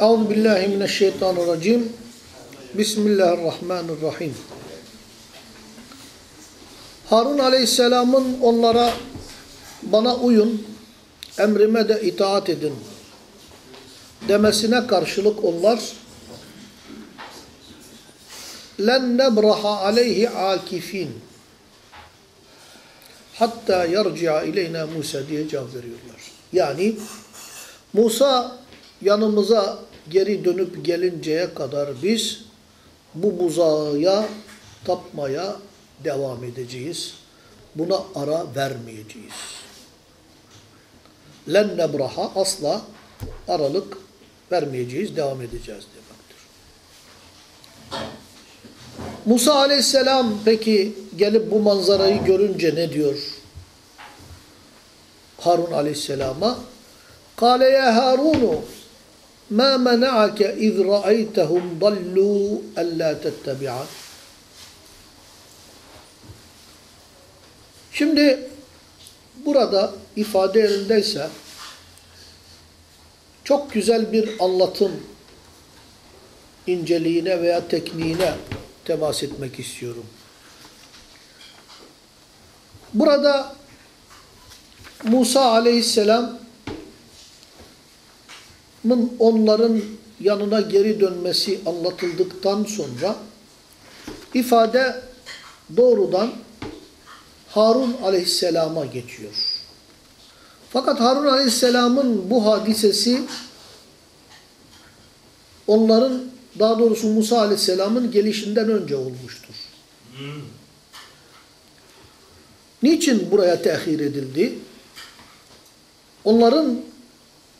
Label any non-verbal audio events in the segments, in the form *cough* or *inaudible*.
Euzu billahi mineşşeytanirracim. Bismillahirrahmanirrahim. Harun aleyhisselamın onlara bana uyun, emrime de itaat edin demesine karşılık onlar len nebraha aleyhi akifin hatta yarci'a ileyna Musa diye cevap veriyorlar. Yani Musa yanımıza geri dönüp gelinceye kadar biz bu buzağıya tapmaya devam edeceğiz. Buna ara vermeyeceğiz. Len nebraha asla aralık vermeyeceğiz, devam edeceğiz demektir. Musa aleyhisselam peki gelip bu manzarayı görünce ne diyor? Harun aleyhisselama? Kale ya Harunu ما منعك إذ رأيتهم ضلوا ألا تتبعا Şimdi burada ifade yerindeyse çok güzel bir anlatım inceliğine veya tekniğine temas etmek istiyorum. Burada Musa aleyhisselamın onların yanına geri dönmesi anlatıldıktan sonra ifade doğrudan Harun aleyhisselama geçiyor. Fakat Harun aleyhisselamın bu hadisesi onların daha doğrusu Musa aleyhisselamın gelişinden önce olmuştur. Niçin buraya tehir edildi? Onların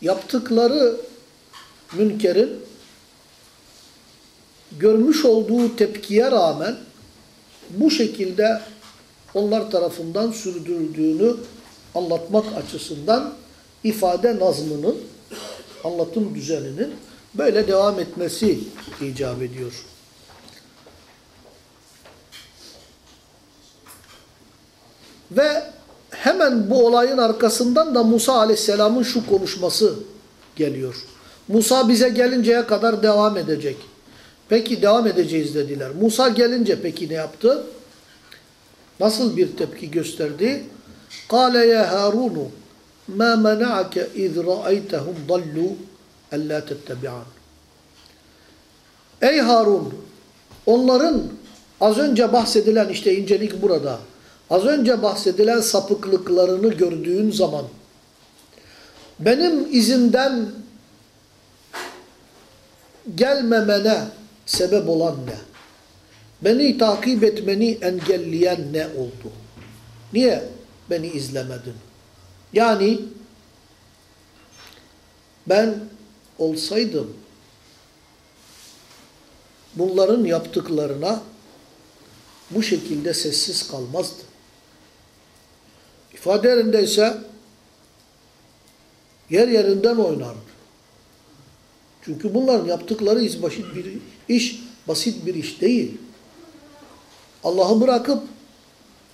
yaptıkları münkerin görmüş olduğu tepkiye rağmen bu şekilde onlar tarafından sürdürüldüğünü anlatmak açısından ifade nazmının, anlatım düzeninin böyle devam etmesi icap ediyor. Ve hemen bu olayın arkasından da Musa aleyhisselamın şu konuşması geliyor. Musa bize gelinceye kadar devam edecek. Peki devam edeceğiz dediler. Musa gelince peki ne yaptı? Nasıl bir tepki gösterdi? قال يا هارون ما منعك إذ رأيتهم ضلوا ألا تتبعان Ey Harun! Onların az önce bahsedilen işte incelik burada. Az önce bahsedilen sapıklıklarını gördüğün zaman benim izimden gelmemene sebep olan ne? Beni takip etmeni engelleyen ne oldu? Niye beni izlemedin? Yani ben olsaydım bunların yaptıklarına bu şekilde sessiz kalmazdım. İfade ise yer yerinden oynardı. Çünkü bunların yaptıkları iş basit bir iş, basit bir iş değil. Allah'ı bırakıp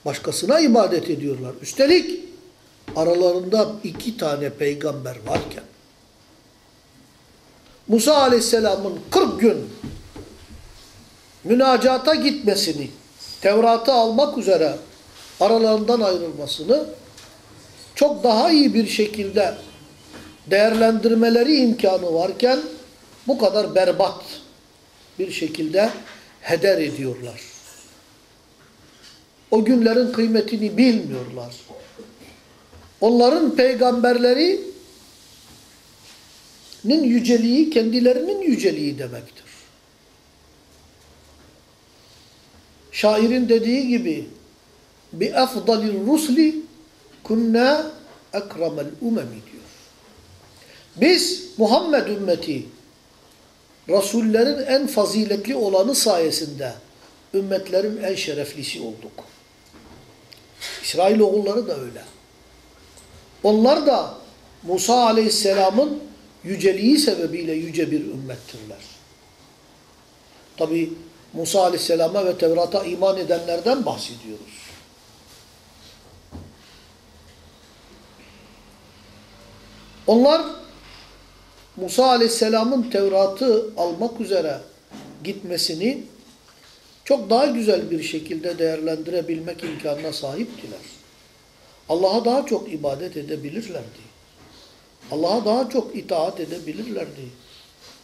başkasına ibadet ediyorlar. Üstelik aralarında iki tane peygamber varken Musa aleyhisselamın 40 gün münacata gitmesini, Tevrat'ı almak üzere aralarından ayrılmasını çok daha iyi bir şekilde değerlendirmeleri imkanı varken bu kadar berbat bir şekilde heder ediyorlar. O günlerin kıymetini bilmiyorlar. Onların peygamberlerinin yüceliği kendilerinin yüceliği demektir. Şairin dediği gibi bi afdalir rusli kunna ekramel umemi diyor. Biz Muhammed ümmeti Resullerin en faziletli olanı sayesinde ümmetlerin en şereflisi olduk. İsrail oğulları da öyle. Onlar da Musa aleyhisselamın yüceliği sebebiyle yüce bir ümmettirler. Tabi Musa aleyhisselama ve Tevrat'a iman edenlerden bahsediyoruz. Onlar Musa Aleyhisselam'ın Tevrat'ı almak üzere gitmesini çok daha güzel bir şekilde değerlendirebilmek imkanına sahiptiler. Allah'a daha çok ibadet edebilirlerdi. Allah'a daha çok itaat edebilirlerdi.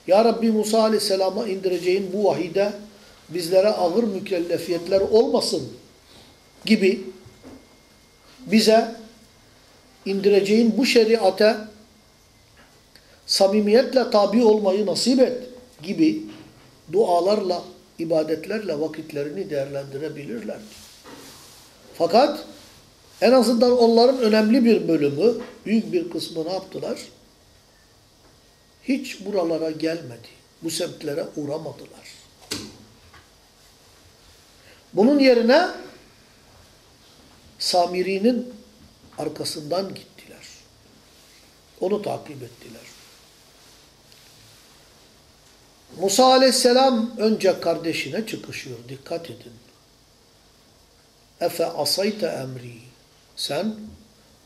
Ya Rabbi Musa Aleyhisselam'a indireceğin bu vahide bizlere ağır mükellefiyetler olmasın gibi bize indireceğin bu şeriate samimiyetle tabi olmayı nasip et gibi dualarla, ibadetlerle vakitlerini değerlendirebilirlerdi. Fakat en azından onların önemli bir bölümü, büyük bir kısmı ne yaptılar? Hiç buralara gelmedi. Bu semtlere uğramadılar. Bunun yerine Samiri'nin arkasından gittiler. Onu takip ettiler. Musa aleyhisselam önce kardeşine çıkışıyor. Dikkat edin. Efe asayte emri. Sen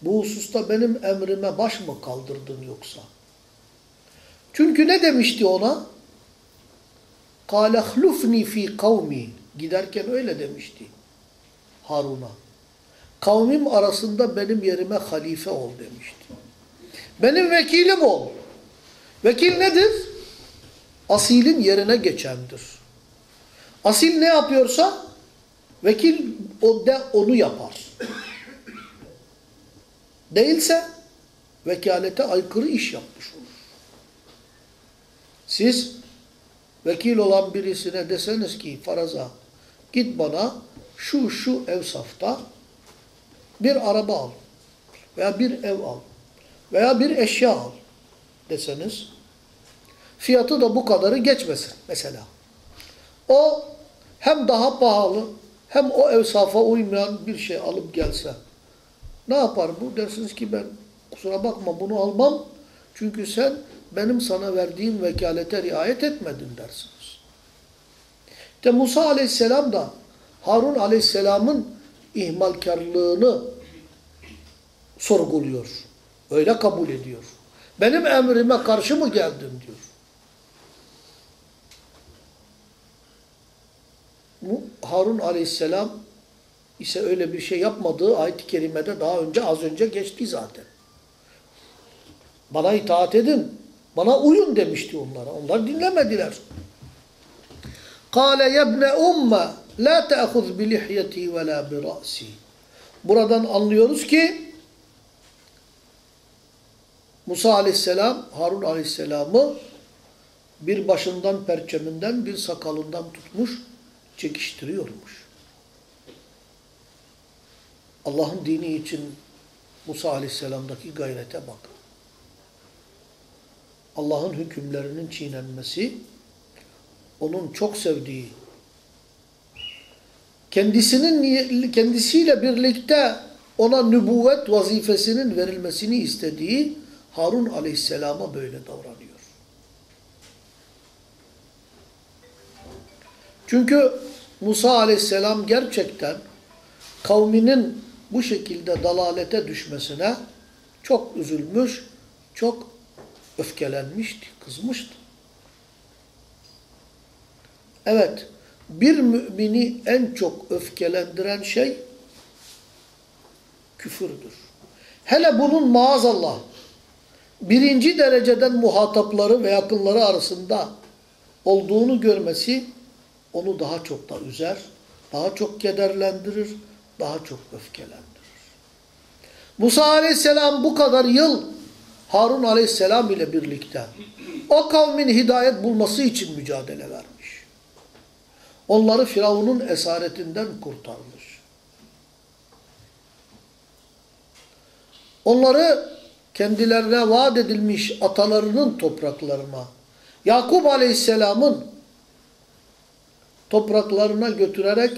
bu hususta benim emrime baş mı kaldırdın yoksa? Çünkü ne demişti ona? Kâle hlufni fî kavmi. Giderken öyle demişti Harun'a. Kavmim arasında benim yerime halife ol demişti. Benim vekilim ol. Vekil nedir? Asilin yerine geçendir. Asil ne yapıyorsa vekil o de onu yapar. Değilse vekalete aykırı iş yapmış olur. Siz vekil olan birisine deseniz ki faraza git bana şu şu ev safta bir araba al veya bir ev al veya bir eşya al deseniz fiyatı da bu kadarı geçmesin mesela. O hem daha pahalı hem o evsafa uymayan bir şey alıp gelse ne yapar bu? Dersiniz ki ben kusura bakma bunu almam çünkü sen benim sana verdiğim vekalete riayet etmedin dersiniz. İşte Musa aleyhisselam da Harun aleyhisselamın ihmalkarlığını sorguluyor. Öyle kabul ediyor. Benim emrime karşı mı geldin diyor. Bu Harun aleyhisselam ise öyle bir şey yapmadığı ayet-i kerimede daha önce az önce geçti zaten. Bana itaat edin, bana uyun demişti onlara. Onlar dinlemediler. قَالَ يَبْنَ اُمَّ لَا تَأْخُذْ بِلِحْيَتِي وَلَا بِرَأْسِي Buradan anlıyoruz ki Musa aleyhisselam Harun aleyhisselamı bir başından perçeminden bir sakalından tutmuş çekiştiriyormuş. Allah'ın dini için Musa aleyhisselamdaki gayrete bakın. Allah'ın hükümlerinin çiğnenmesi, onun çok sevdiği, kendisinin kendisiyle birlikte ona nübüvvet vazifesinin verilmesini istediği Harun aleyhisselama böyle davranıyor. Çünkü Musa aleyhisselam gerçekten kavminin bu şekilde dalalete düşmesine çok üzülmüş, çok öfkelenmişti, kızmıştı. Evet, bir mümini en çok öfkelendiren şey küfürdür. Hele bunun maazallah birinci dereceden muhatapları ve yakınları arasında olduğunu görmesi onu daha çok da üzer, daha çok kederlendirir, daha çok öfkelendirir. Musa aleyhisselam bu kadar yıl Harun aleyhisselam ile birlikte o kavmin hidayet bulması için mücadele vermiş. Onları Firavun'un esaretinden kurtarmış. Onları kendilerine vaat edilmiş atalarının topraklarına, Yakup aleyhisselamın topraklarına götürerek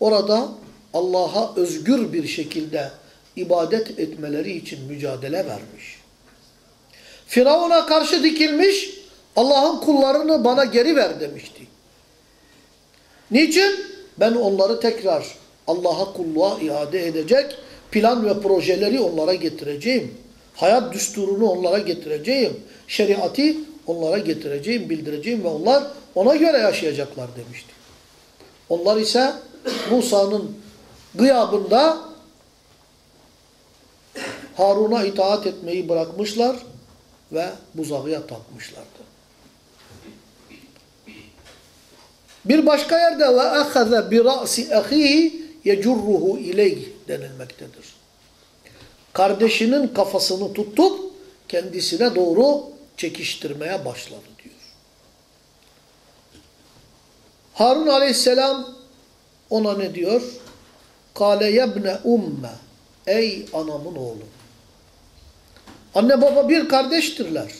orada Allah'a özgür bir şekilde ibadet etmeleri için mücadele vermiş. Firavun'a karşı dikilmiş, Allah'ın kullarını bana geri ver demişti. Niçin? Ben onları tekrar Allah'a kulluğa iade edecek, plan ve projeleri onlara getireceğim. Hayat düsturunu onlara getireceğim. Şeriatı onlara getireceğim, bildireceğim ve onlar ona göre yaşayacaklar demişti. Onlar ise Musa'nın gıyabında Harun'a itaat etmeyi bırakmışlar ve buzağıya tapmışlardı. Bir başka yerde ve ahaza bi ra'si ahihi yecurruhu ileyh denilmektedir. Kardeşinin kafasını tutup kendisine doğru çekiştirmeye başladı diyor. Harun aleyhisselam ona ne diyor? Kale yebne umme ey anamın oğlu. Anne baba bir kardeştirler.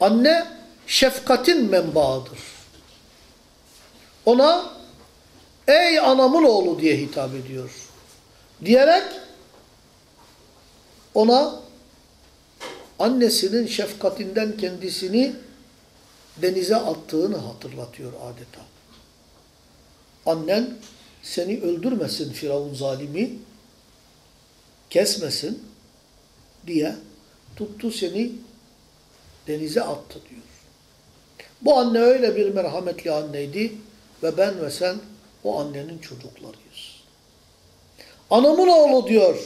Anne şefkatin menbaıdır. Ona ey anamın oğlu diye hitap ediyor. Diyerek ona annesinin şefkatinden kendisini denize attığını hatırlatıyor adeta. Annen seni öldürmesin Firavun zalimi, kesmesin diye tuttu seni denize attı diyor. Bu anne öyle bir merhametli anneydi ve ben ve sen o annenin çocuklarıyız. Anamın oğlu diyor,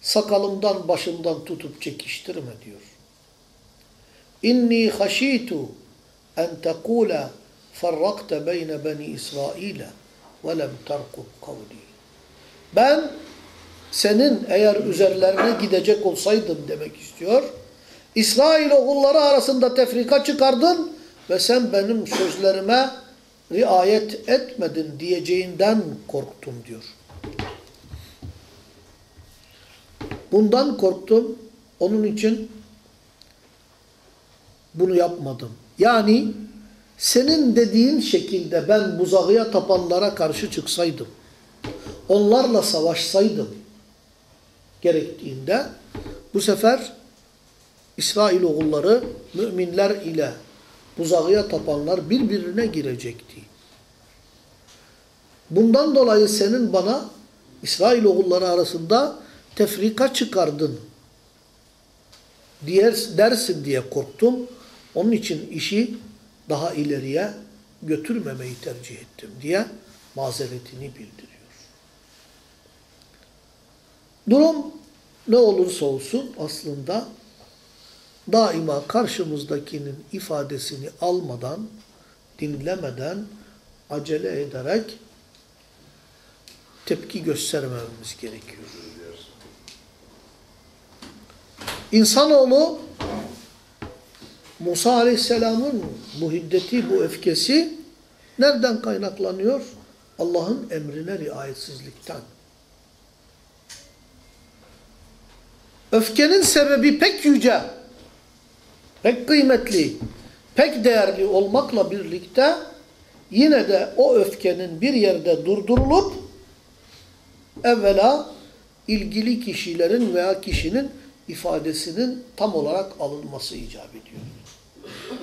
sakalımdan başımdan tutup çekiştirme diyor. İnni haşitu en tekule ferrakte beyne beni İsrail'e ve lem terkub kavli. Ben senin eğer üzerlerine gidecek olsaydım demek istiyor. İsrail oğulları arasında tefrika çıkardın ve sen benim sözlerime riayet etmedin diyeceğinden korktum diyor. Bundan korktum. Onun için bunu yapmadım. Yani senin dediğin şekilde ben buzağıya tapanlara karşı çıksaydım, onlarla savaşsaydım gerektiğinde bu sefer İsrail oğulları müminler ile buzağıya tapanlar birbirine girecekti. Bundan dolayı senin bana İsrail oğulları arasında tefrika çıkardın diyer, dersin diye korktum. Onun için işi daha ileriye götürmemeyi tercih ettim diye mazeretini bildiriyor. Durum ne olursa olsun aslında daima karşımızdakinin ifadesini almadan, dinlemeden, acele ederek tepki göstermememiz gerekiyor. İnsanoğlu Musa Aleyhisselam'ın bu hiddeti, bu öfkesi nereden kaynaklanıyor? Allah'ın emrine riayetsizlikten. Öfkenin sebebi pek yüce, pek kıymetli, pek değerli olmakla birlikte yine de o öfkenin bir yerde durdurulup evvela ilgili kişilerin veya kişinin ifadesinin tam olarak alınması icap ediyor.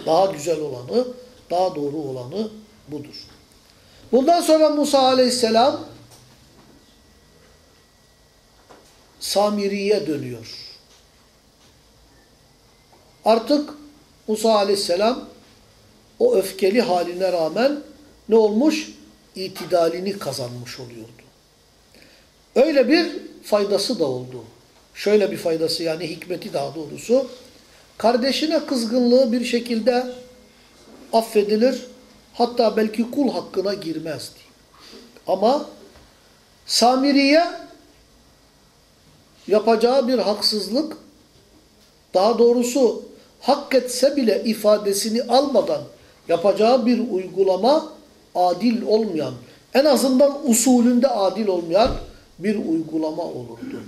Daha güzel olanı, daha doğru olanı budur. Bundan sonra Musa aleyhisselam Samiri'ye dönüyor. Artık Musa aleyhisselam o öfkeli haline rağmen ne olmuş? İtidalini kazanmış oluyordu. Öyle bir faydası da oldu. Şöyle bir faydası yani hikmeti daha doğrusu. Kardeşine kızgınlığı bir şekilde affedilir. Hatta belki kul hakkına girmezdi. Ama Samiriye yapacağı bir haksızlık daha doğrusu hak etse bile ifadesini almadan yapacağı bir uygulama adil olmayan, en azından usulünde adil olmayan bir uygulama olurdu.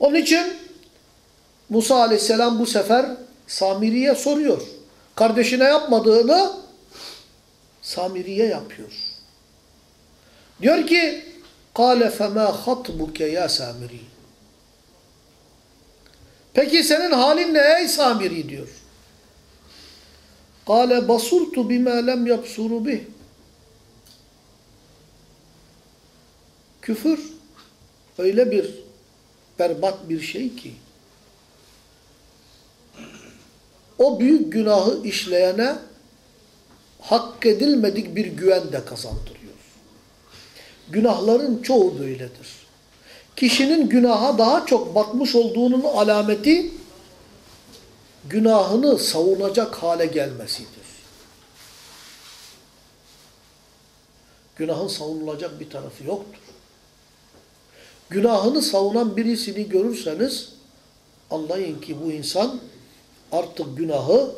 Onun için Musa aleyhisselam bu sefer Samiri'ye soruyor. Kardeşine yapmadığını Samiri'ye yapıyor. Diyor ki قَالَ فَمَا خَطْبُكَ يَا Samiri Peki senin halin ne ey Samiri diyor. قَالَ بَصُرْتُ بِمَا لَمْ يَبْصُرُ بِهِ Küfür öyle bir berbat bir şey ki o büyük günahı işleyene hak edilmedik bir güven de kazandırıyor. Günahların çoğu böyledir. Kişinin günaha daha çok batmış olduğunun alameti günahını savunacak hale gelmesidir. Günahın savunulacak bir tarafı yoktur. Günahını savunan birisini görürseniz anlayın ki bu insan artık günahı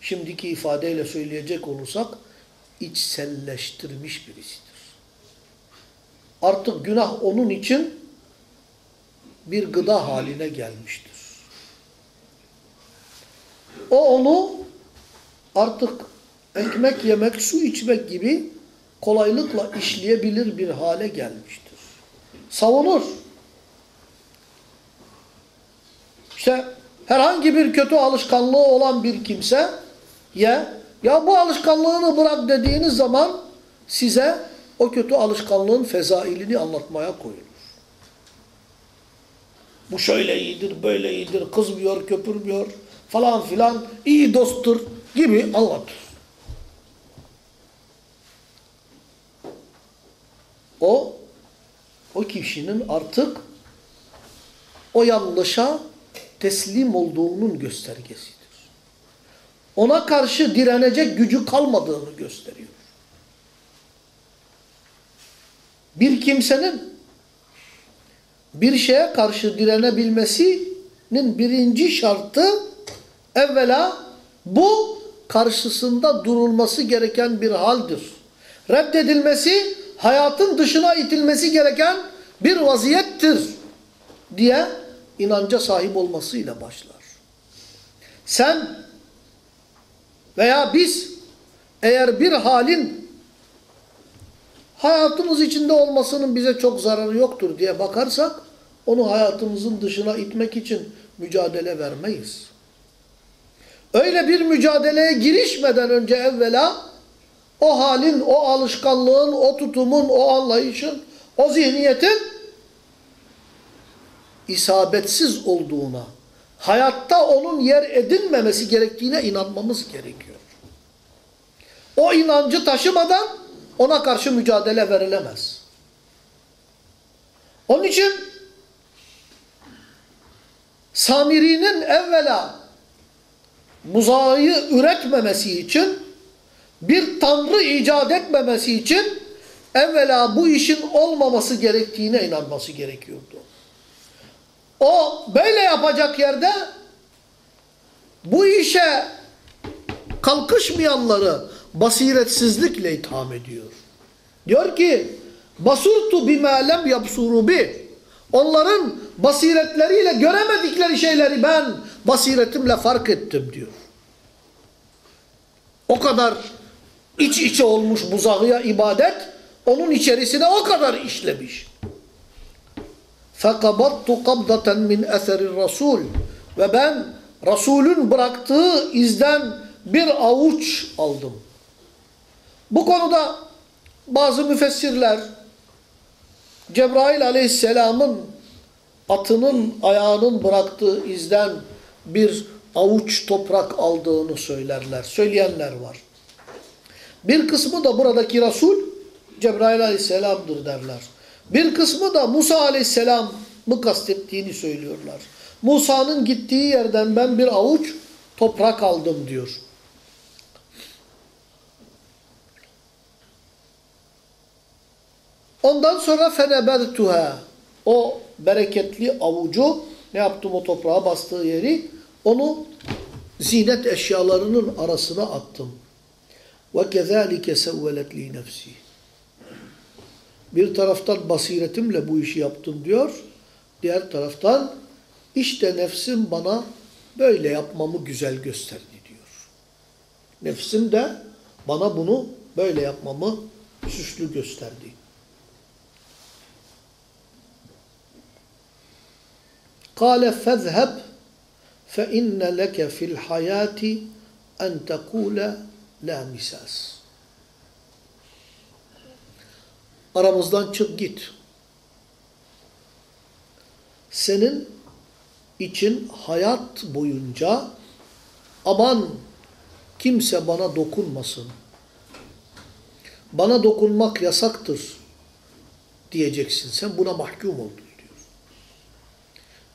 şimdiki ifadeyle söyleyecek olursak içselleştirmiş birisidir. Artık günah onun için bir gıda haline gelmiştir. O onu artık ekmek yemek, su içmek gibi kolaylıkla işleyebilir bir hale gelmiştir. Savunur. İşte herhangi bir kötü alışkanlığı olan bir kimse ya ya bu alışkanlığını bırak dediğiniz zaman size o kötü alışkanlığın fezailini anlatmaya koyulur. Bu şöyle iyidir, böyle iyidir, kızmıyor, köpürmüyor falan filan, iyi dosttur gibi anlatır. O, o kişinin artık o yanlışa teslim olduğunun göstergesidir. Ona karşı direnecek gücü kalmadığını gösteriyor. Bir kimsenin bir şeye karşı direnebilmesinin birinci şartı evvela bu karşısında durulması gereken bir haldir. Reddedilmesi, hayatın dışına itilmesi gereken bir vaziyettir diye inanca sahip olmasıyla başlar. Sen veya biz eğer bir halin hayatımız içinde olmasının bize çok zararı yoktur diye bakarsak onu hayatımızın dışına itmek için mücadele vermeyiz. Öyle bir mücadeleye girişmeden önce evvela o halin, o alışkanlığın, o tutumun, o anlayışın, o zihniyetin isabetsiz olduğuna, hayatta onun yer edinmemesi gerektiğine inanmamız gerekiyor. O inancı taşımadan ona karşı mücadele verilemez. Onun için Samiri'nin evvela buzağı üretmemesi için bir tanrı icat etmemesi için evvela bu işin olmaması gerektiğine inanması gerekiyordu. O böyle yapacak yerde bu işe kalkışmayanları basiretsizlikle itham ediyor. Diyor ki basurtu bima lem yapsuru bi. Onların basiretleriyle göremedikleri şeyleri ben basiretimle fark ettim diyor. O kadar iç içe olmuş buzağıya ibadet onun içerisine o kadar işlemiş. فَقَبَطْتُ قَبْضَةً مِنْ اَثَرِ الرَّسُولِ Ve ben Resulün bıraktığı izden bir avuç aldım. Bu konuda bazı müfessirler Cebrail aleyhisselamın atının ayağının bıraktığı izden bir avuç toprak aldığını söylerler. Söyleyenler var. Bir kısmı da buradaki Resul Cebrail aleyhisselamdır derler. Bir kısmı da Musa aleyhisselamı kastettiğini söylüyorlar. Musa'nın gittiği yerden ben bir avuç toprak aldım diyor. Ondan sonra fenebertuha o bereketli avucu ne yaptım o toprağa bastığı yeri onu zinet eşyalarının arasına attım. Ve kezalike sevvelet li nefsi. Bir taraftan basiretimle bu işi yaptım diyor. Diğer taraftan işte nefsim bana böyle yapmamı güzel gösterdi diyor. Nefsim de bana bunu böyle yapmamı süslü gösterdi. Kale fezheb fe inne leke fil hayati en tekule la misas. Aramızdan çık git. senin için hayat boyunca aman kimse bana dokunmasın. Bana dokunmak yasaktır diyeceksin. Sen buna mahkum oldun diyor.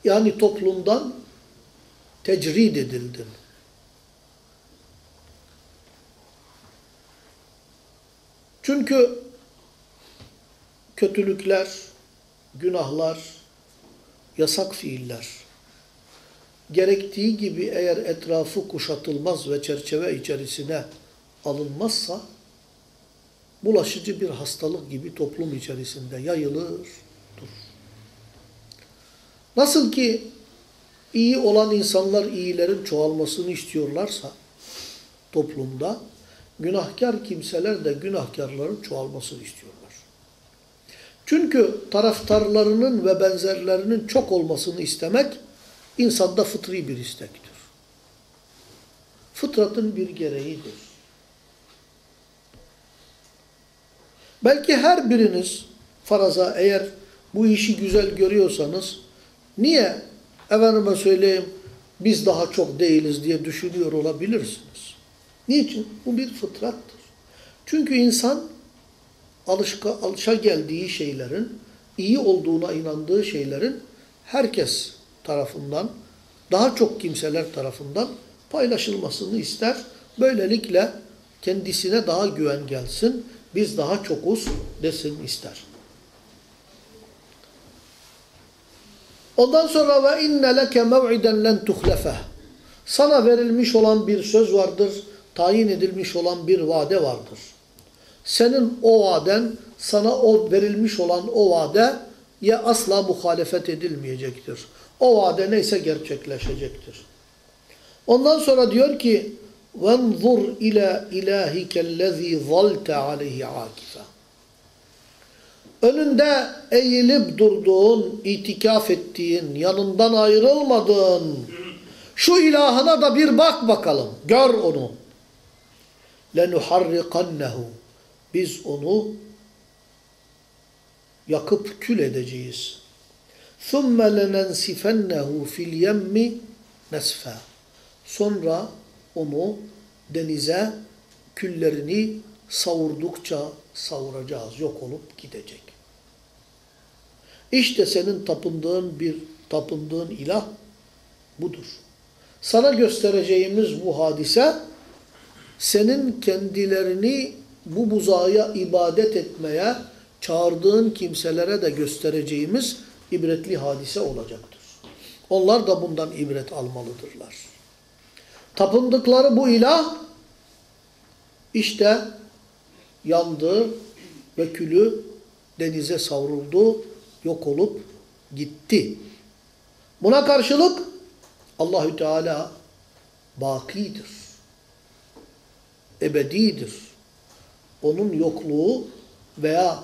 Yani toplumdan tecrid edildin. Çünkü kötülükler, günahlar, yasak fiiller gerektiği gibi eğer etrafı kuşatılmaz ve çerçeve içerisine alınmazsa bulaşıcı bir hastalık gibi toplum içerisinde yayılır, durur. Nasıl ki iyi olan insanlar iyilerin çoğalmasını istiyorlarsa toplumda günahkar kimseler de günahkarların çoğalmasını istiyorlar. Çünkü taraftarlarının ve benzerlerinin çok olmasını istemek insanda fıtri bir istektir. Fıtratın bir gereğidir. Belki her biriniz faraza eğer bu işi güzel görüyorsanız niye efendime söyleyeyim biz daha çok değiliz diye düşünüyor olabilirsiniz. Niçin? Bu bir fıtrattır. Çünkü insan alışka, alışa geldiği şeylerin, iyi olduğuna inandığı şeylerin herkes tarafından, daha çok kimseler tarafından paylaşılmasını ister. Böylelikle kendisine daha güven gelsin, biz daha çokuz desin ister. Ondan sonra ve inne leke mev'iden len tuhlefeh. Sana verilmiş olan bir söz vardır, tayin edilmiş olan bir vade vardır Senin o vaden, sana o verilmiş olan o vade ya asla muhalefet edilmeyecektir. O vade neyse gerçekleşecektir. Ondan sonra diyor ki وَانْظُرْ اِلَى اِلَٰهِكَ الَّذ۪ي ظَلْتَ عَلَيْهِ عَاكِفًا Önünde eğilip durduğun, itikaf ettiğin, yanından ayrılmadığın şu ilahına da bir bak bakalım. Gör onu. لَنُحَرِّقَنَّهُ Biz onu yakıp kül edeceğiz. ثُمَّ لَنَنْسِفَنَّهُ فِي الْيَمِّ نَسْفًا Sonra onu denize küllerini savurdukça savuracağız. Yok olup gidecek. İşte senin tapındığın bir tapındığın ilah budur. Sana göstereceğimiz bu hadise senin kendilerini bu buzağıya ibadet etmeye çağırdığın kimselere de göstereceğimiz ibretli hadise olacaktır. Onlar da bundan ibret almalıdırlar. Tapındıkları bu ilah işte yandı ve külü denize savruldu, yok olup gitti. Buna karşılık Allahü Teala bakidir. Ebedidir. Onun yokluğu veya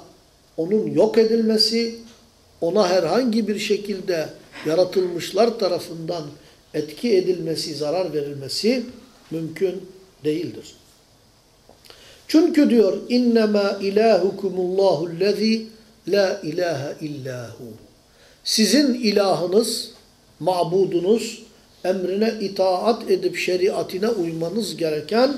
onun yok edilmesi ona herhangi bir şekilde yaratılmışlar tarafından etki edilmesi, zarar verilmesi mümkün değildir. Çünkü diyor innema ilahukumullahu allazi la ilahe illahu. Sizin ilahınız, mabudunuz, emrine itaat edip şeriatine uymanız gereken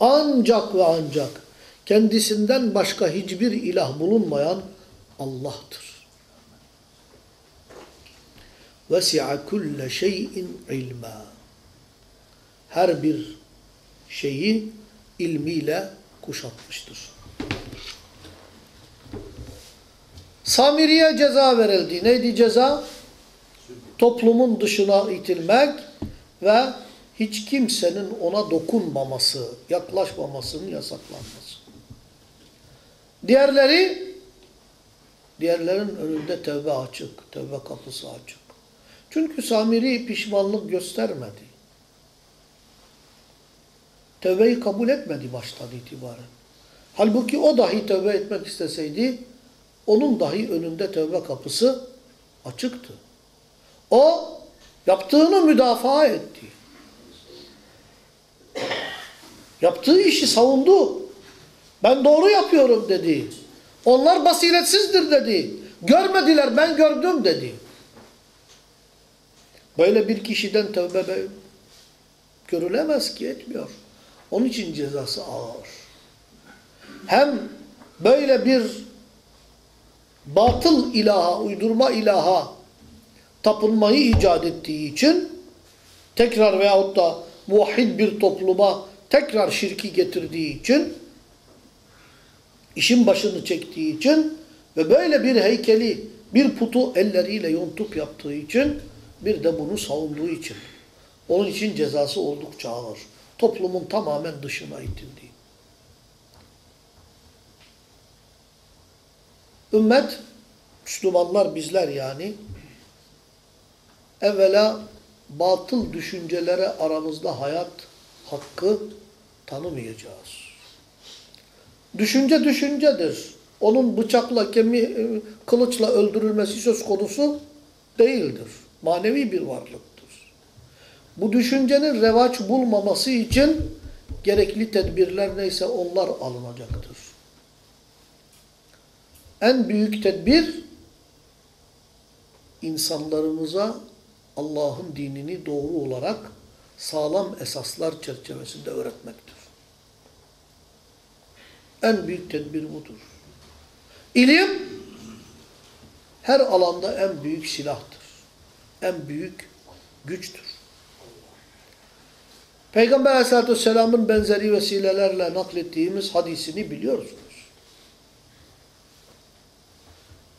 ancak ve ancak kendisinden başka hiçbir ilah bulunmayan Allah'tır. Vesi'a kulle şeyin ilma. Her bir şeyi ilmiyle kuşatmıştır. Samiri'ye ceza verildi. Neydi ceza? Toplumun dışına itilmek ve hiç kimsenin ona dokunmaması, yaklaşmamasının yasaklanması. Diğerleri, diğerlerin önünde tevbe açık, tevbe kapısı açık. Çünkü Samiri pişmanlık göstermedi. Tevbeyi kabul etmedi baştan itibaren. Halbuki o dahi tövbe etmek isteseydi, onun dahi önünde tövbe kapısı açıktı. O yaptığını müdafaa etti. Yaptığı işi savundu. Ben doğru yapıyorum dedi. Onlar basiretsizdir dedi. Görmediler ben gördüm dedi. Böyle bir kişiden tövbe be- görülemez ki etmiyor. Onun için cezası ağır. Hem böyle bir batıl ilaha, uydurma ilaha tapınmayı icat ettiği için tekrar veyahut da muvahhid bir topluma tekrar şirki getirdiği için işin başını çektiği için ve böyle bir heykeli bir putu elleriyle yontup yaptığı için bir de bunu savunduğu için. Onun için cezası oldukça ağır. Toplumun tamamen dışına itildiği. Ümmet, Müslümanlar bizler yani, evvela batıl düşüncelere aramızda hayat hakkı tanımayacağız. Düşünce düşüncedir. Onun bıçakla, kemi, kılıçla öldürülmesi söz konusu değildir. Manevi bir varlıktır. Bu düşüncenin revaç bulmaması için gerekli tedbirler neyse onlar alınacaktır. En büyük tedbir insanlarımıza Allah'ın dinini doğru olarak sağlam esaslar çerçevesinde öğretmektir. En büyük tedbir budur. İlim her alanda en büyük silahtır. En büyük güçtür. Peygamber aleyhissalatü vesselamın benzeri vesilelerle naklettiğimiz hadisini biliyorsunuz.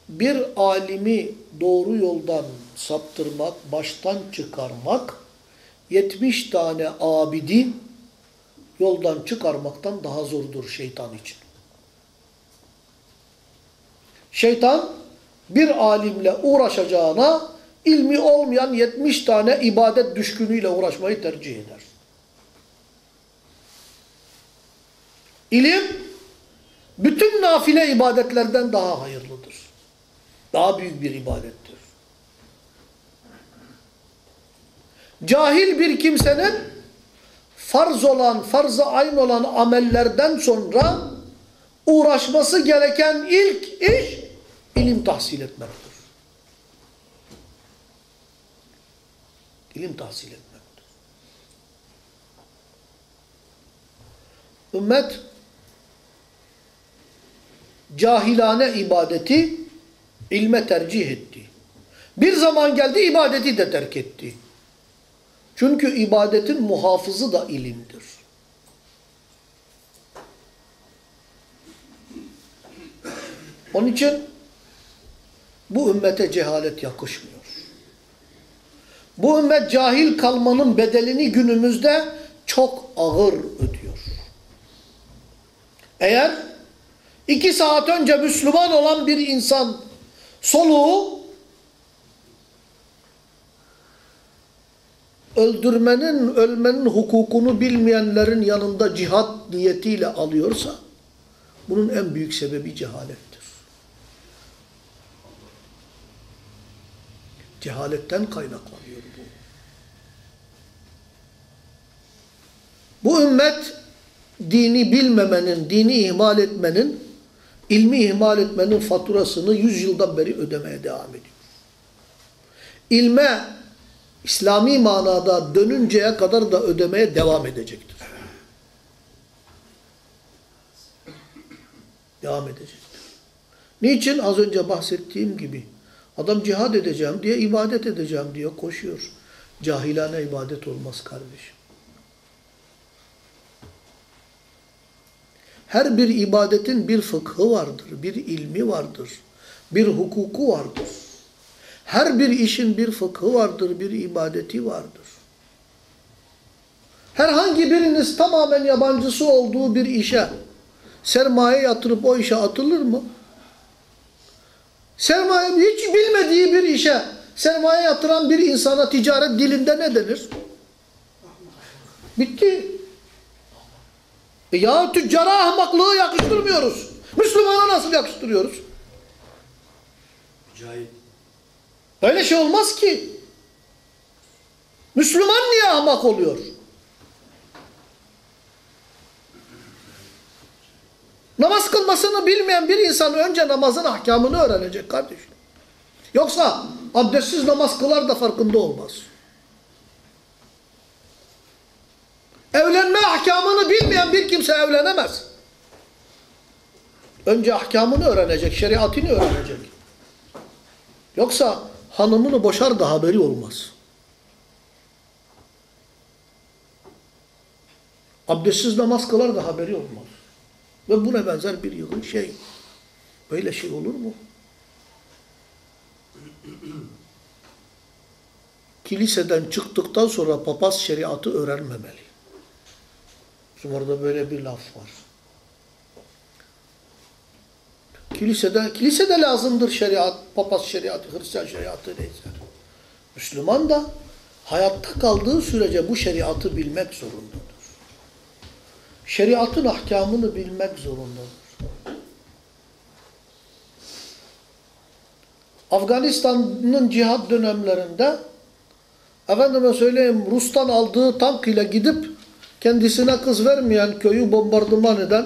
Bir alimi doğru yoldan saptırmak, baştan çıkarmak, 70 tane abidi yoldan çıkarmaktan daha zordur şeytan için. Şeytan bir alimle uğraşacağına ilmi olmayan 70 tane ibadet düşkünüyle uğraşmayı tercih eder. İlim bütün nafile ibadetlerden daha hayırlıdır. Daha büyük bir ibadettir. Cahil bir kimsenin farz olan, farz-ı ayn olan amellerden sonra uğraşması gereken ilk iş ilim tahsil etmektir. İlim tahsil etmektir. Ümmet cahilane ibadeti ilme tercih etti. Bir zaman geldi ibadeti de terk etti. Çünkü ibadetin muhafızı da ilimdir. Onun için bu ümmete cehalet yakışmıyor. Bu ümmet cahil kalmanın bedelini günümüzde çok ağır ödüyor. Eğer iki saat önce Müslüman olan bir insan soluğu öldürmenin, ölmenin hukukunu bilmeyenlerin yanında cihat niyetiyle alıyorsa bunun en büyük sebebi cehalettir. Cehaletten kaynaklanıyor bu. Bu ümmet dini bilmemenin, dini ihmal etmenin, ilmi ihmal etmenin faturasını yüz yıldan beri ödemeye devam ediyor. İlme İslami manada dönünceye kadar da ödemeye devam edecektir. Devam edecektir. Niçin? Az önce bahsettiğim gibi. Adam cihad edeceğim diye ibadet edeceğim diye koşuyor. Cahilane ibadet olmaz kardeşim. Her bir ibadetin bir fıkhı vardır, bir ilmi vardır, bir hukuku vardır. Her bir işin bir fıkhı vardır, bir ibadeti vardır. Herhangi biriniz tamamen yabancısı olduğu bir işe sermaye yatırıp o işe atılır mı? Sermaye hiç bilmediği bir işe sermaye yatıran bir insana ticaret dilinde ne denir? Bitti. E ya tüccara ahmaklığı yakıştırmıyoruz. Müslümana nasıl yakıştırıyoruz? Cahil. Öyle şey olmaz ki. Müslüman niye ahmak oluyor? Namaz kılmasını bilmeyen bir insan önce namazın ahkamını öğrenecek kardeşim. Yoksa abdestsiz namaz kılar da farkında olmaz. Evlenme ahkamını bilmeyen bir kimse evlenemez. Önce ahkamını öğrenecek, şeriatini öğrenecek. Yoksa hanımını boşar da haberi olmaz. Abdestsiz namaz kılar da haberi olmaz. Ve buna benzer bir yığın şey. Böyle şey olur mu? *clears throat* Kiliseden çıktıktan sonra papaz şeriatı öğrenmemeli. Şimdi orada böyle bir laf var. Kilisede, kilisede lazımdır şeriat, papaz şeriatı, Hristiyan şeriatı neyse. Müslüman da hayatta kaldığı sürece bu şeriatı bilmek zorundadır. Şeriatın ahkamını bilmek zorundadır. Afganistan'ın cihat dönemlerinde efendime söyleyeyim Rus'tan aldığı tank ile gidip kendisine kız vermeyen köyü bombardıman eden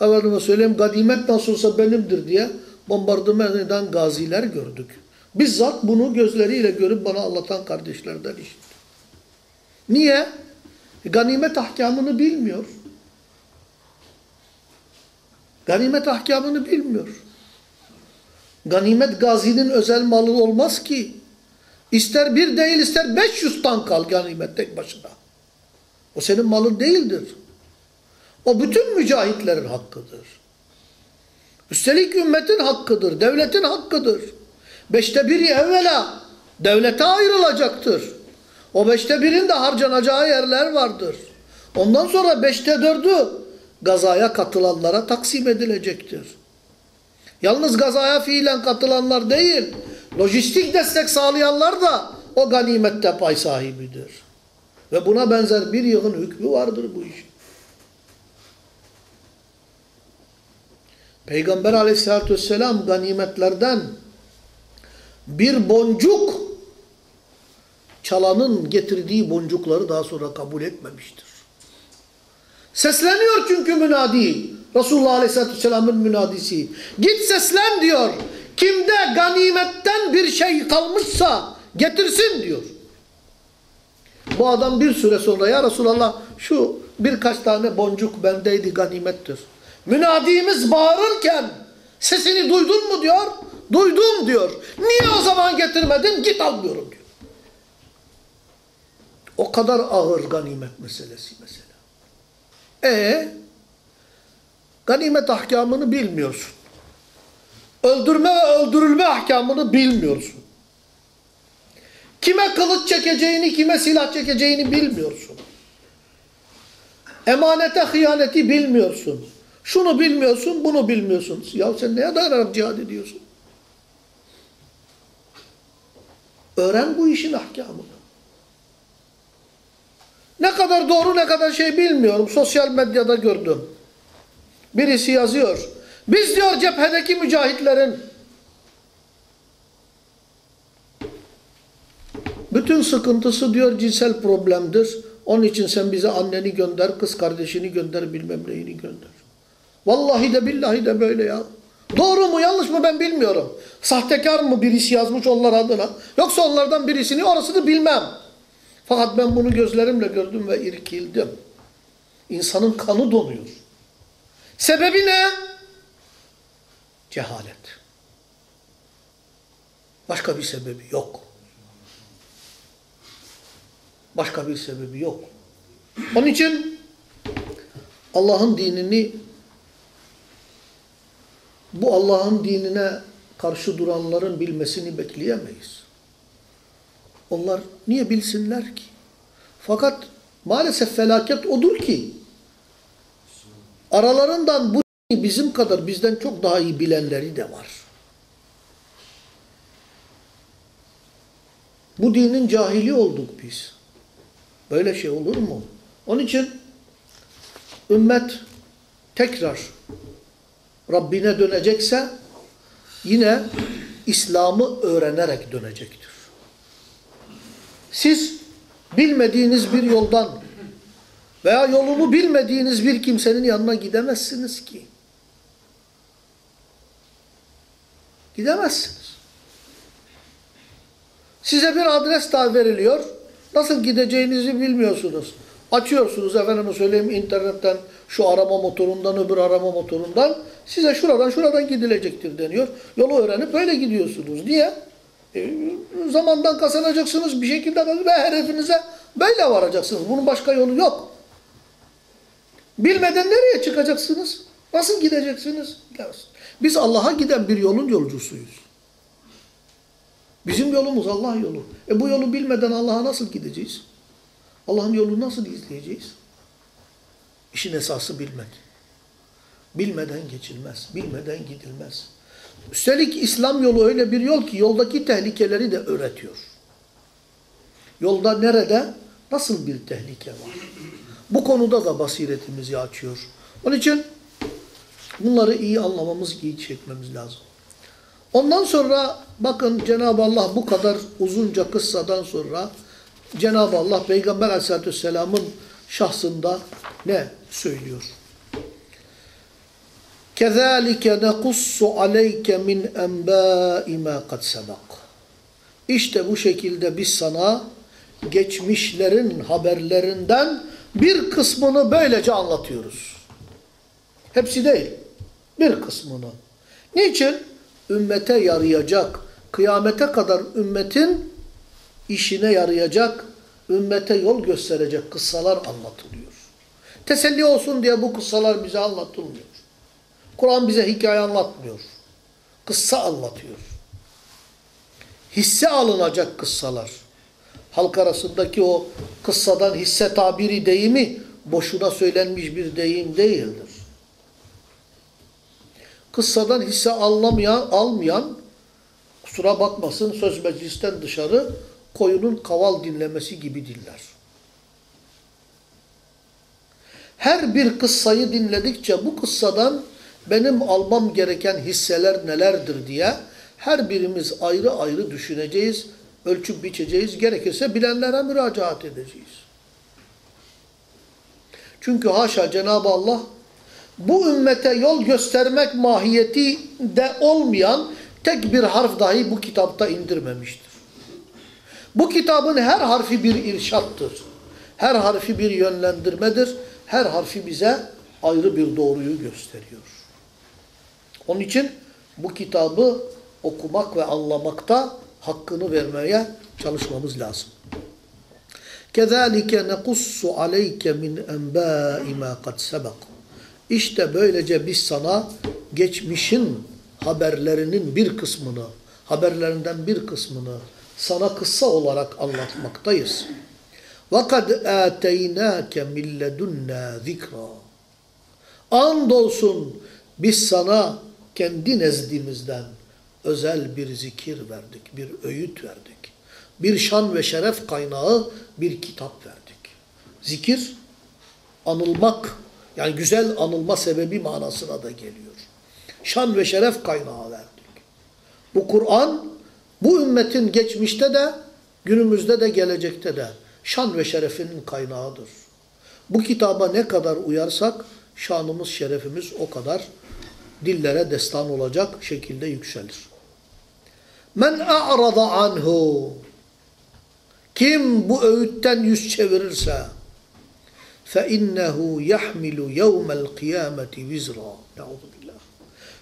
efendime söyleyeyim ganimet nasıl olsa benimdir diye bombardıman eden gaziler gördük. Bizzat bunu gözleriyle görüp bana anlatan kardeşlerden işittim. Niye? Ganimet ahkamını bilmiyor. Ganimet ahkamını bilmiyor. Ganimet gazinin özel malı olmaz ki. İster bir değil ister 500 tank al ganimet tek başına. O senin malın değildir. O bütün mücahitlerin hakkıdır. Üstelik ümmetin hakkıdır, devletin hakkıdır. Beşte biri evvela devlete ayrılacaktır. O beşte birin de harcanacağı yerler vardır. Ondan sonra beşte dördü gazaya katılanlara taksim edilecektir. Yalnız gazaya fiilen katılanlar değil, lojistik destek sağlayanlar da o ganimette pay sahibidir. Ve buna benzer bir yığın hükmü vardır bu işin. Peygamber aleyhissalatü vesselam ganimetlerden bir boncuk çalanın getirdiği boncukları daha sonra kabul etmemiştir. Sesleniyor çünkü münadi. Resulullah aleyhissalatü vesselamın münadisi. Git seslen diyor. Kimde ganimetten bir şey kalmışsa getirsin diyor. Bu adam bir süre sonra ya Resulallah şu birkaç tane boncuk bendeydi ganimettir. Münadimiz bağırırken sesini duydun mu diyor. Duydum diyor. Niye o zaman getirmedin? Git almıyorum diyor. O kadar ağır ganimet meselesi mesela. E ganimet ahkamını bilmiyorsun. Öldürme ve öldürülme ahkamını bilmiyorsun. Kime kılıç çekeceğini, kime silah çekeceğini bilmiyorsun. Emanete hıyaneti bilmiyorsun. Şunu bilmiyorsun, bunu bilmiyorsun. Ya sen neye dayanarak cihad ediyorsun? Öğren bu işin ahkamını. Ne kadar doğru ne kadar şey bilmiyorum. Sosyal medyada gördüm. Birisi yazıyor. Biz diyor cephedeki mücahitlerin bütün sıkıntısı diyor cinsel problemdir. Onun için sen bize anneni gönder, kız kardeşini gönder, bilmem neyini gönder. Vallahi de billahi de böyle ya. Doğru mu yanlış mı ben bilmiyorum. Sahtekar mı birisi yazmış onlar adına. Yoksa onlardan birisini orasını bilmem. Fakat ben bunu gözlerimle gördüm ve irkildim. İnsanın kanı donuyor. Sebebi ne? Cehalet. Başka bir sebebi yok. Başka bir sebebi yok. Onun için Allah'ın dinini bu Allah'ın dinine karşı duranların bilmesini bekleyemeyiz. Onlar niye bilsinler ki? Fakat maalesef felaket odur ki aralarından bu bizim kadar bizden çok daha iyi bilenleri de var. Bu dinin cahili olduk biz. Böyle şey olur mu? Onun için ümmet tekrar Rabbine dönecekse yine İslam'ı öğrenerek dönecektir. Siz bilmediğiniz bir yoldan veya yolunu bilmediğiniz bir kimsenin yanına gidemezsiniz ki. Gidemezsiniz. Size bir adres daha veriliyor. Nasıl gideceğinizi bilmiyorsunuz. Açıyorsunuz efendime söyleyeyim internetten şu arama motorundan öbür arama motorundan size şuradan şuradan gidilecektir deniyor. Yolu öğrenip böyle gidiyorsunuz. Niye? E, zamandan kazanacaksınız bir şekilde ve hedefinize böyle varacaksınız. Bunun başka yolu yok. Bilmeden nereye çıkacaksınız? Nasıl gideceksiniz? Biz Allah'a giden bir yolun yolcusuyuz. Bizim yolumuz Allah yolu. E bu yolu bilmeden Allah'a nasıl gideceğiz? Allah'ın yolunu nasıl izleyeceğiz? İşin esası bilmek. Bilmeden geçilmez. Bilmeden gidilmez. Üstelik İslam yolu öyle bir yol ki yoldaki tehlikeleri de öğretiyor. Yolda nerede, nasıl bir tehlike var? Bu konuda da basiretimizi açıyor. Onun için bunları iyi anlamamız, iyi çekmemiz lazım. Ondan sonra bakın Cenab-ı Allah bu kadar uzunca kıssadan sonra Cenab-ı Allah Peygamber aleyhissalatü vesselamın şahsında ne söylüyor? كَذَٰلِكَ نَقُصُّ عَلَيْكَ مِنْ اَنْبَاءِ مَا قَدْ سَبَقْ İşte bu şekilde biz sana geçmişlerin haberlerinden bir kısmını böylece anlatıyoruz. Hepsi değil. Bir kısmını. Niçin? Ümmete yarayacak, kıyamete kadar ümmetin işine yarayacak, ümmete yol gösterecek kıssalar anlatılıyor. Teselli olsun diye bu kıssalar bize anlatılmıyor. Kur'an bize hikaye anlatmıyor. Kıssa anlatıyor. Hisse alınacak kıssalar. Halk arasındaki o kıssadan hisse tabiri deyimi boşuna söylenmiş bir deyim değildir. Kıssadan hisse alamayan, almayan kusura bakmasın söz meclisten dışarı koyunun kaval dinlemesi gibi dinler. Her bir kıssayı dinledikçe bu kıssadan benim almam gereken hisseler nelerdir diye her birimiz ayrı ayrı düşüneceğiz, ölçüp biçeceğiz, gerekirse bilenlere müracaat edeceğiz. Çünkü haşa Cenab-ı Allah bu ümmete yol göstermek mahiyeti de olmayan tek bir harf dahi bu kitapta indirmemiştir. Bu kitabın her harfi bir irşattır. Her harfi bir yönlendirmedir Her harfi bize ayrı bir doğruyu gösteriyor. Onun için bu kitabı okumak ve anlamakta hakkını vermeye çalışmamız lazım. كَذَٰلِكَ نَقُصُّ عَلَيْكَ مِنْ اَنْبَاءِ مَا قَدْ سَبَقُ İşte böylece biz sana geçmişin haberlerinin bir kısmını, haberlerinden bir kısmını sana kıssa olarak anlatmaktayız. وَقَدْ آتَيْنَاكَ مِنْ لَدُنَّا ذِكْرًا Andolsun biz sana kendi nezdimizden özel bir zikir verdik, bir öğüt verdik. Bir şan ve şeref kaynağı bir kitap verdik. Zikir, anılmak, yani güzel anılma sebebi manasına da geliyor. Şan ve şeref kaynağı verdik. Bu Kur'an, bu ümmetin geçmişte de, günümüzde de, gelecekte de şan ve şerefinin kaynağıdır. Bu kitaba ne kadar uyarsak, şanımız, şerefimiz o kadar dillere destan olacak şekilde yükselir. Men a'rada anhu kim bu öğütten yüz çevirirse فَاِنَّهُ يَحْمِلُ يَوْمَ الْقِيَامَةِ وِزْرًا billah.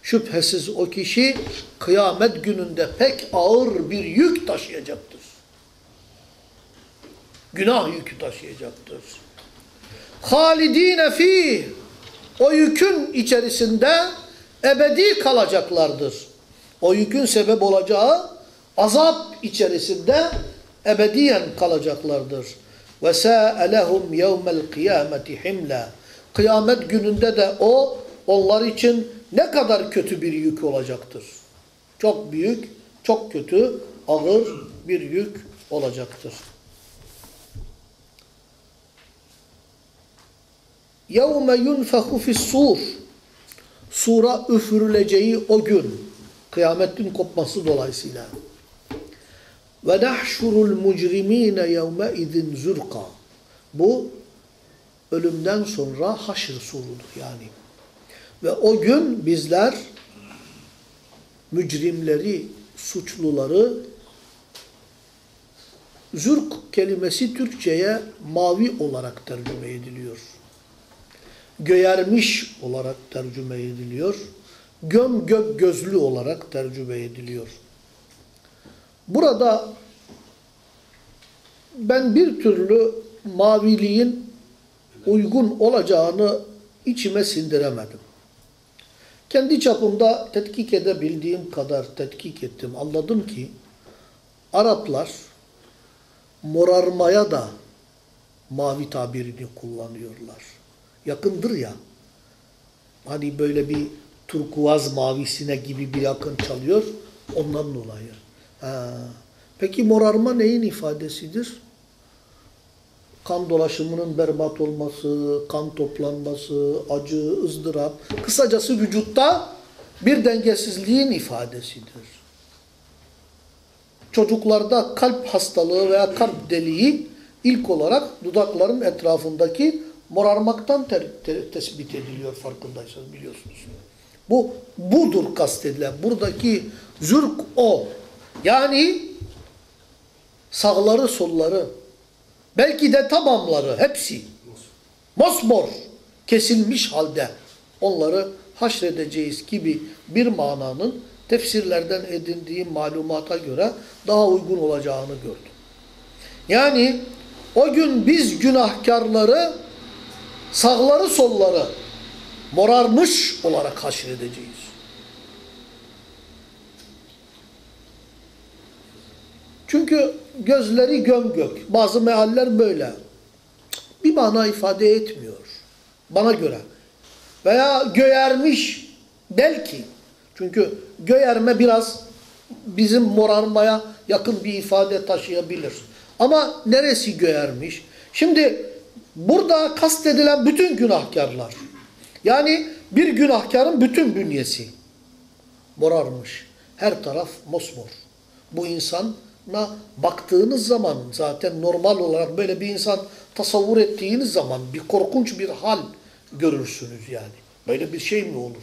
Şüphesiz o kişi kıyamet gününde pek ağır bir yük taşıyacaktır. Günah yükü taşıyacaktır. Halidine fi o yükün içerisinde ebedi kalacaklardır. O yükün sebep olacağı azap içerisinde ebediyen kalacaklardır. Ve sa'e lehum yevmel kıyameti himla. Kıyamet gününde de o onlar için ne kadar kötü bir yük olacaktır. Çok büyük, çok kötü, ağır bir yük olacaktır. يَوْمَ يُنْفَخُ فِي السُّورِ Sura üfürüleceği o gün, kıyametin kopması dolayısıyla. Ve nahşurul mujrimine yevme izin zurqa. Bu ölümden sonra haşr surudur yani. Ve o gün bizler mücrimleri, suçluları zürk kelimesi Türkçe'ye mavi olarak tercüme ediliyor. Göğermiş olarak tercüme ediliyor. Göm gök gözlü olarak tercüme ediliyor. Burada ben bir türlü maviliğin uygun olacağını içime sindiremedim. Kendi çapımda tetkik edebildiğim kadar tetkik ettim. Anladım ki Araplar morarmaya da mavi tabirini kullanıyorlar. Yakındır ya. Hani böyle bir turkuaz mavisine gibi bir yakın çalıyor. Ondan dolayı. Ha. Peki morarma neyin ifadesidir? Kan dolaşımının berbat olması, kan toplanması, acı, ızdırap. Kısacası vücutta bir dengesizliğin ifadesidir. Çocuklarda kalp hastalığı veya kalp deliği ilk olarak dudakların etrafındaki morarmaktan te te tespit ediliyor farkındaysanız biliyorsunuz. Bu budur kastedilen. Buradaki zürk o. Yani sağları solları belki de tamamları hepsi mosmor kesilmiş halde onları haşredeceğiz gibi bir mananın tefsirlerden edindiğim malumata göre daha uygun olacağını gördüm. Yani o gün biz günahkarları sağları solları morarmış olarak haşredeceğiz. Çünkü gözleri göm gök. Bazı mealler böyle. Bir mana ifade etmiyor. Bana göre. Veya göğermiş belki. Çünkü göğerme biraz bizim morarmaya yakın bir ifade taşıyabilir. Ama neresi göğermiş? Şimdi burada kastedilen bütün günahkarlar. Yani bir günahkarın bütün bünyesi morarmış. Her taraf mosmor. Bu insana baktığınız zaman zaten normal olarak böyle bir insan tasavvur ettiğiniz zaman bir korkunç bir hal görürsünüz yani. Böyle bir şey mi olur?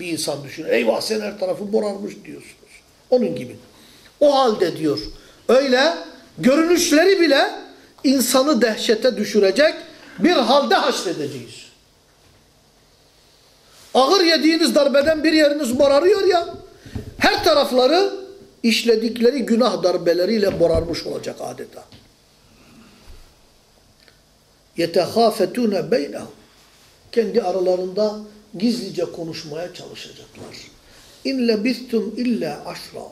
Bir insan düşünür. Eyvah sen her tarafı morarmış diyorsunuz. Onun gibi. O halde diyor. Öyle görünüşleri bile insanı dehşete düşürecek bir halde haşredeceğiz. Ağır yediğiniz darbeden bir yeriniz morarıyor ya. Her tarafları işledikleri günah darbeleriyle morarmış olacak adeta. يَتَخَافَتُونَ بَيْنَهُمْ Kendi aralarında gizlice konuşmaya çalışacaklar. İn lebistum illa aşra.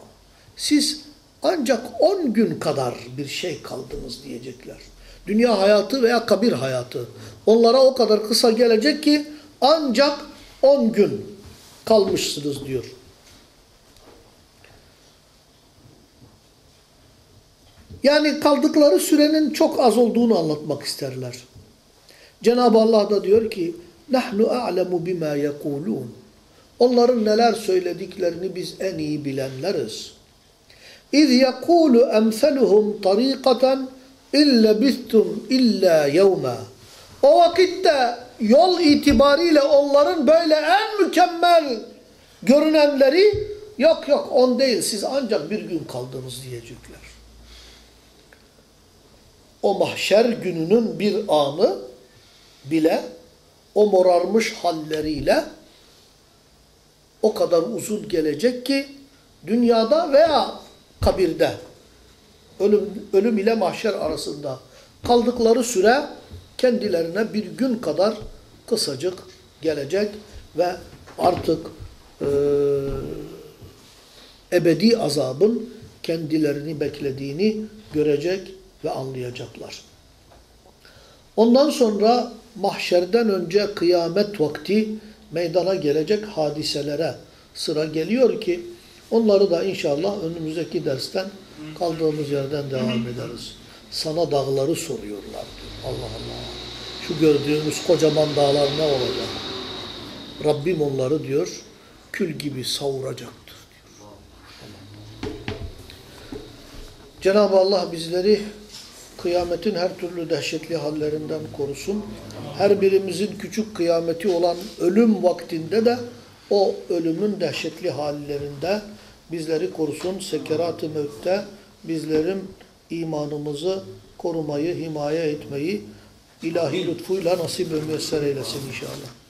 Siz ancak on gün kadar bir şey kaldınız diyecekler. Dünya hayatı veya kabir hayatı. Onlara o kadar kısa gelecek ki ancak on gün kalmışsınız diyor. Yani kaldıkları sürenin çok az olduğunu anlatmak isterler. Cenab-ı Allah da diyor ki nahnu a'lemu bima yekulun. Onların neler söylediklerini biz en iyi bilenleriz. İz yekulu emseluhum tariqatan illa bistum illa yevma. O vakitte yol itibariyle onların böyle en mükemmel görünenleri yok yok on değil siz ancak bir gün kaldınız diyecekler. O mahşer gününün bir anı bile o morarmış halleriyle o kadar uzun gelecek ki dünyada veya kabirde ölüm, ölüm ile mahşer arasında kaldıkları süre kendilerine bir gün kadar kısacık gelecek ve artık e, ebedi azabın kendilerini beklediğini görecek ve anlayacaklar. Ondan sonra mahşerden önce kıyamet vakti meydana gelecek hadiselere sıra geliyor ki onları da inşallah önümüzdeki dersten kaldığımız yerden devam ederiz. Sana dağları soruyorlar Allah Allah. Şu gördüğümüz kocaman dağlar ne olacak? Rabbim onları diyor kül gibi savuracaktır diyor. Cenab-ı Allah bizleri kıyametin her türlü dehşetli hallerinden korusun. Her birimizin küçük kıyameti olan ölüm vaktinde de o ölümün dehşetli hallerinde bizleri korusun. Sekerat-ı mevtte bizlerin imanımızı korumayı, himaye etmeyi ilahi lütfuyla nasip ve müyesser eylesin inşallah.